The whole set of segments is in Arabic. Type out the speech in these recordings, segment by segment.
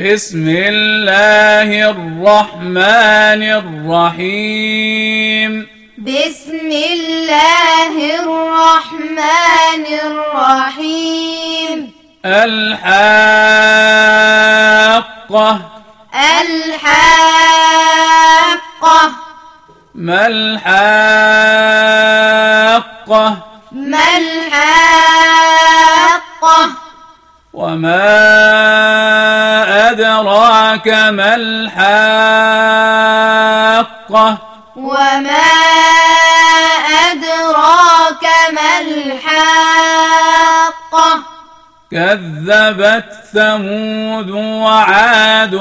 بسم الله الرحمن الرحيم. بسم الله الرحمن الرحيم. الحاقة. الحاقة. ما الحاقة؟ ما الحاقة؟ وما أدراك ما الحاقة وما أدراك ما الحاقة كذبت ثمود وعاد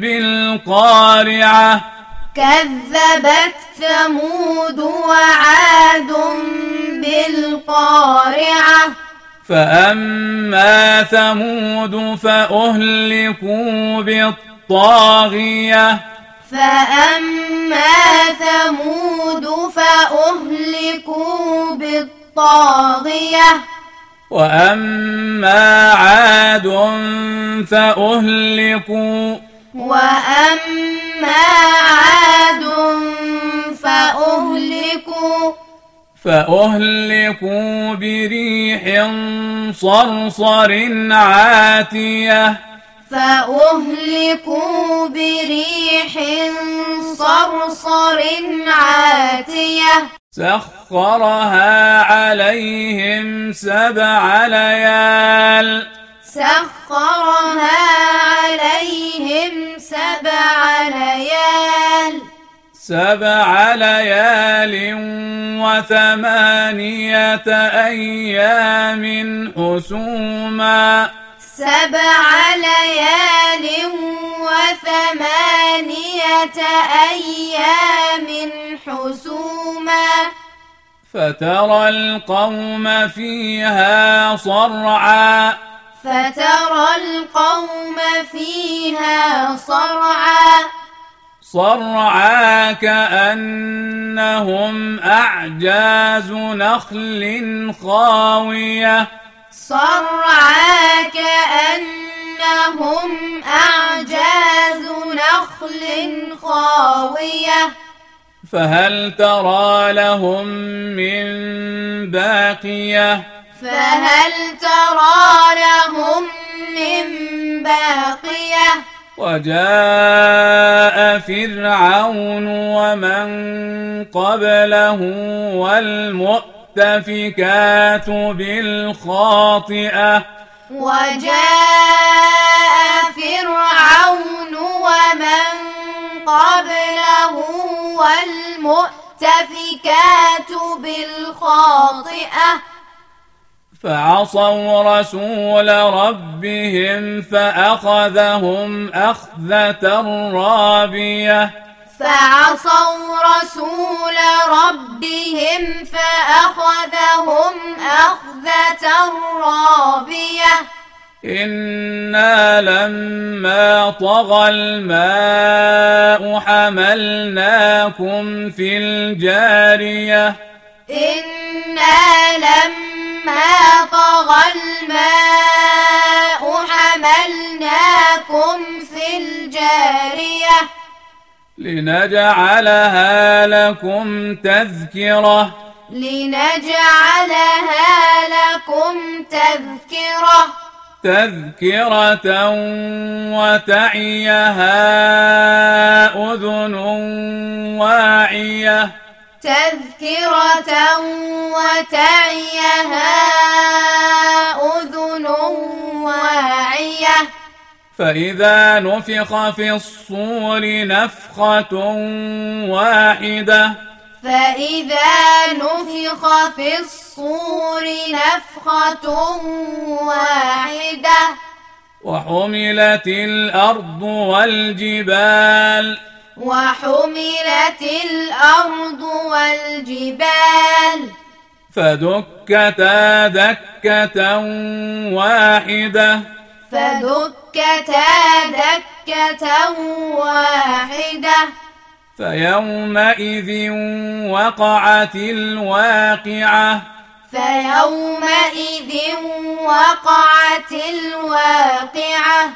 بالقارعة كذبت ثمود وعاد فأما ثمود فأهلكوا بالطاغية فأما ثمود فأهلكوا بالطاغية وأما عاد فأهلكوا وأما عاد فأهلكوا بريح صرصر عاتية. فأهلكوا بريح صرصر عاتية. سخرها عليهم سبع ليال. سخرها عليهم سبع ليال. سبع ليال وثمانية أيام حسوما. سبع ليال وثمانية أيام حسوما. فترى القوم فيها صرعا. فترى القوم فيها صرعا. صرعا كأنهم أعجاز نخل خاوية. صرعا كأنهم أعجاز نخل خاوية. فهل ترى لهم من باقية؟ فهل ترى وجاء فرعون ومن قبله والمؤتفكات بالخاطئة. وجاء فرعون ومن قبله والمؤتفكات بالخاطئة. فعصوا رسول ربهم فأخذهم أخذة رابية. فعصوا رسول ربهم فأخذهم أخذة رابية. إنا لما طغى الماء حملناكم في الجارية. إنا لما طغى الماء حملناكم في الجارية. لنجعلها لكم تذكرة. لنجعلها لكم تذكرة. تذكرة وتعيها أذن واعية. تذكرة وتعيها أذن واعية فإذا نفخ في الصور نفخة واحدة. فإذا نفخ في الصور نفخة واحدة. وحملت الأرض والجبال. وحملت الأرض والجبال. فدكتا دكة واحدة. فدكتا دكة واحدة. فيومئذ وقعت الواقعة. فيومئذ وقعت الواقعة.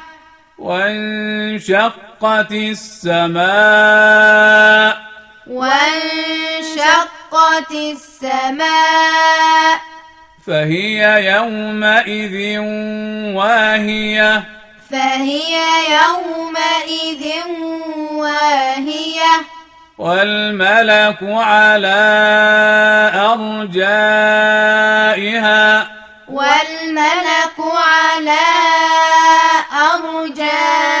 وانشقت السماء. وانشقت السماء. فهي يومئذ واهية. فهي يومئذ واهية. والملك على أرجائها. والملك على أرجائها.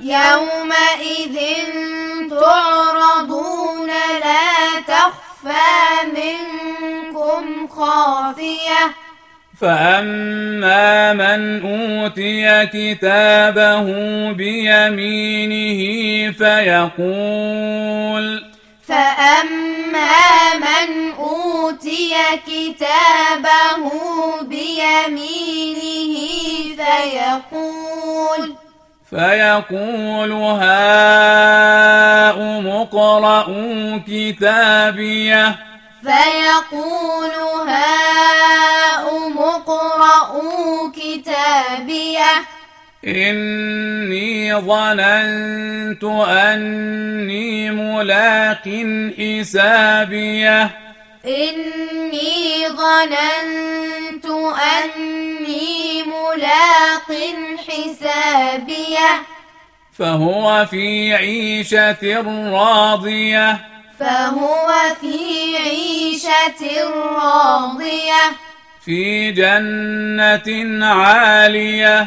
يومئذ تعرضون لا تخفى منكم خافية فأما من أوتي كتابه بيمينه فيقول فأما من أوتي كتابه بيمينه فيقول فيقول هاؤم اقرءوا كتابيه. فيقول هاؤم اقرءوا كتابيه. إني ظننت أني ملاق حسابيه. إني ظننت أني ملاق حسابيه. فهو في عيشة راضية. فهو في عيشة راضية. في جنة عالية.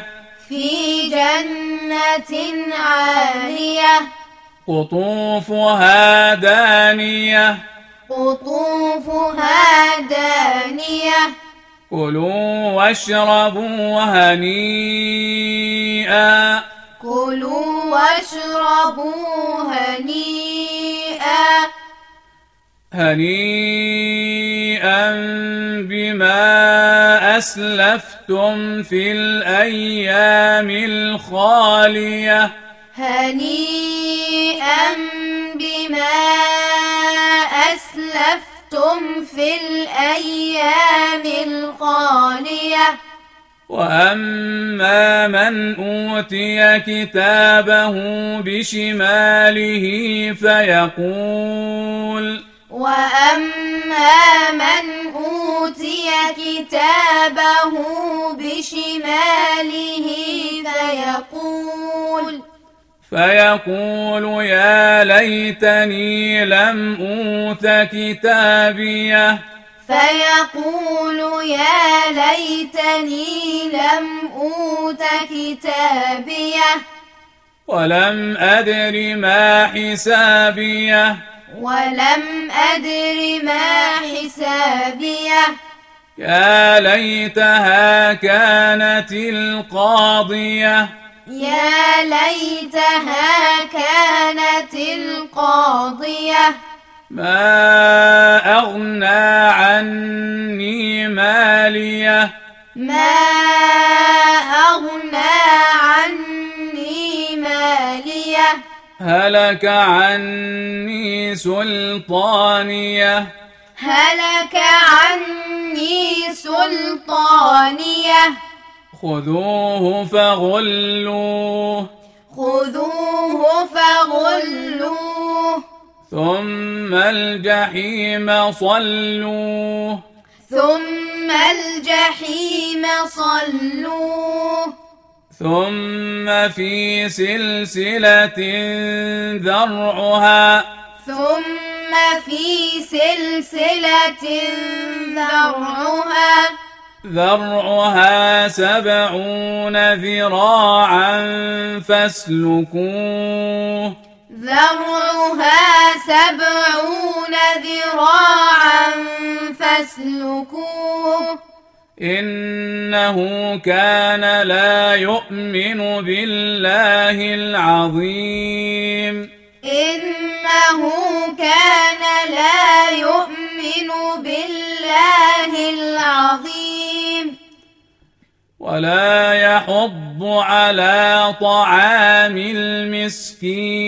في جنة عالية. قطوفها دانية. قطوفها دانية. كلوا واشربوا هنيئا. كلوا واشربوا هنيئا. هنيئا بما أسلفتم في الأيام الخالية. هنيئا بما أسلفتم في الأيام الخالية وأما من أوتي كتابه بشماله فيقول وأما من أوتي كتابه بشماله فيقول يا ليتني لم أوت كتابيه. فيقول يا ليتني لم أوت كتابيه. ولم أدر ما حسابيه. ولم أدر ما حسابيه. يا ليتها كانت القاضية. يا ليتها كانت القاضية. ما أغنى عني مالية. ما أغنى عني مالية. هلك عني سلطانية. هلك عني سلطانية. خذوه فغلوه. خذوه فغلوه. ثم الجحيم صلوه. ثم الجحيم صلوه. ثم في سلسلة ذرعها. ثم في سلسلة ذرعها. ذرعها سبعون ذراعا فاسلكوه. ذرعها سبعون ذراعا فاسلكوه. إنه كان لا يؤمن بالله العظيم. إنه كان لا يؤمن بالله العظيم. ولا يحض على طعام المسكين.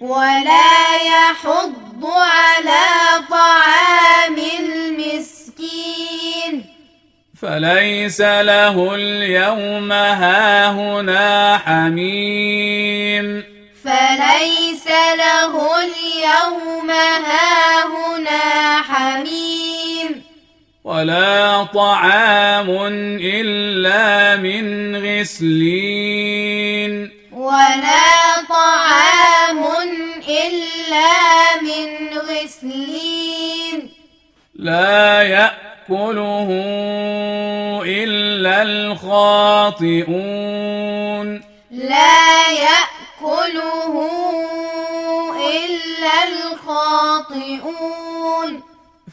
ولا يحض على طعام المسكين. فليس له اليوم هاهنا حميم. فليس له اليوم هاهنا ولا طعام إلا من غسلين. ولا طعام إلا من غسلين. لا يأكله إلا الخاطئون.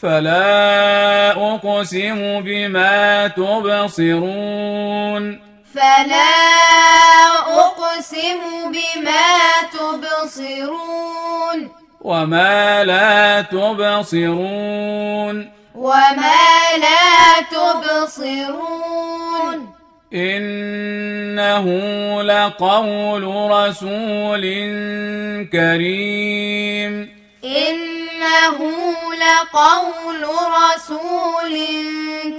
فلا أقسم بما تبصرون. فلا أقسم بما تبصرون. وما لا تبصرون. وما لا تبصرون. إنه لقول رسول كريم. إنه لقول رسول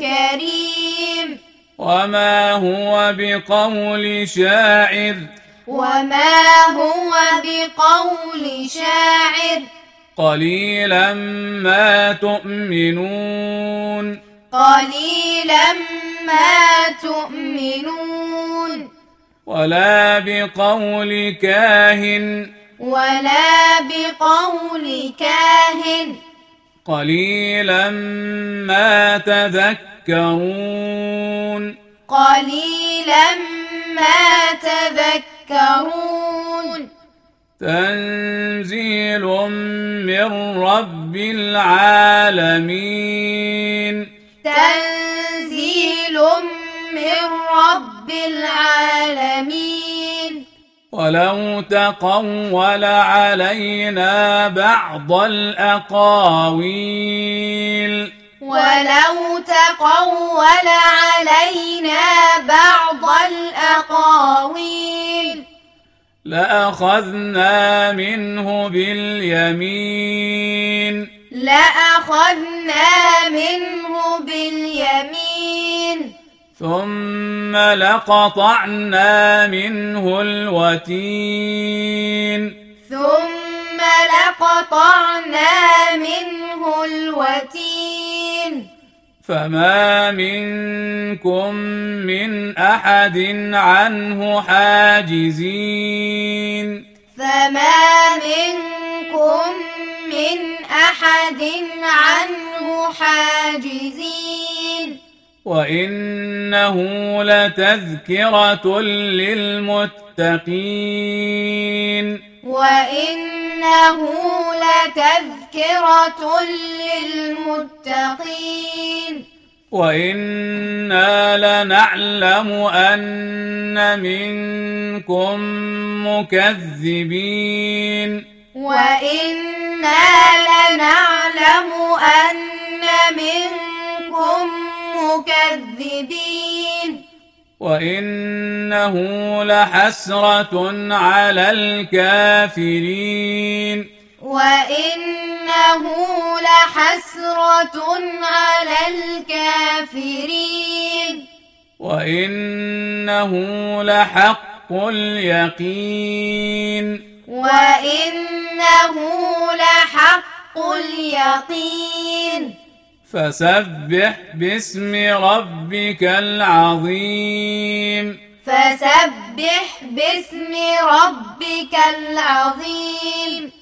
كريم. وما هو بقول شاعر؟ وما هو بقول شاعر؟ قليلا ما تؤمنون. قليلا ما تؤمنون. ولا بقول كاهن. ولا بقول كاهن. قليلا ما تذكرون. قليلا ما تذكرون. تنزيل من رب العالمين. تنزيل من رب العالمين. ولو تقول علينا بعض الأقاويل. ولو تقول علينا بعض الأقاويل. لأخذنا منه باليمين. لأخذنا منه باليمين. ثم لقطعنا منه الوتين ثم لقطعنا منه الوتين فما منكم من أحد عنه حاجزين فما منكم من أحد عنه حاجزين وإنه لتذكرة للمتقين وإنه لتذكرة للمتقين وإنا لنعلم أن منكم مكذبين وإنا لنعلم أن منكم مكذبين وإنه لحسرة على الكافرين. وإنه لحسرة على الكافرين. وإنه لحق اليقين. وإنه لحق اليقين. فسبح باسم ربك العظيم. فسبح باسم ربك العظيم.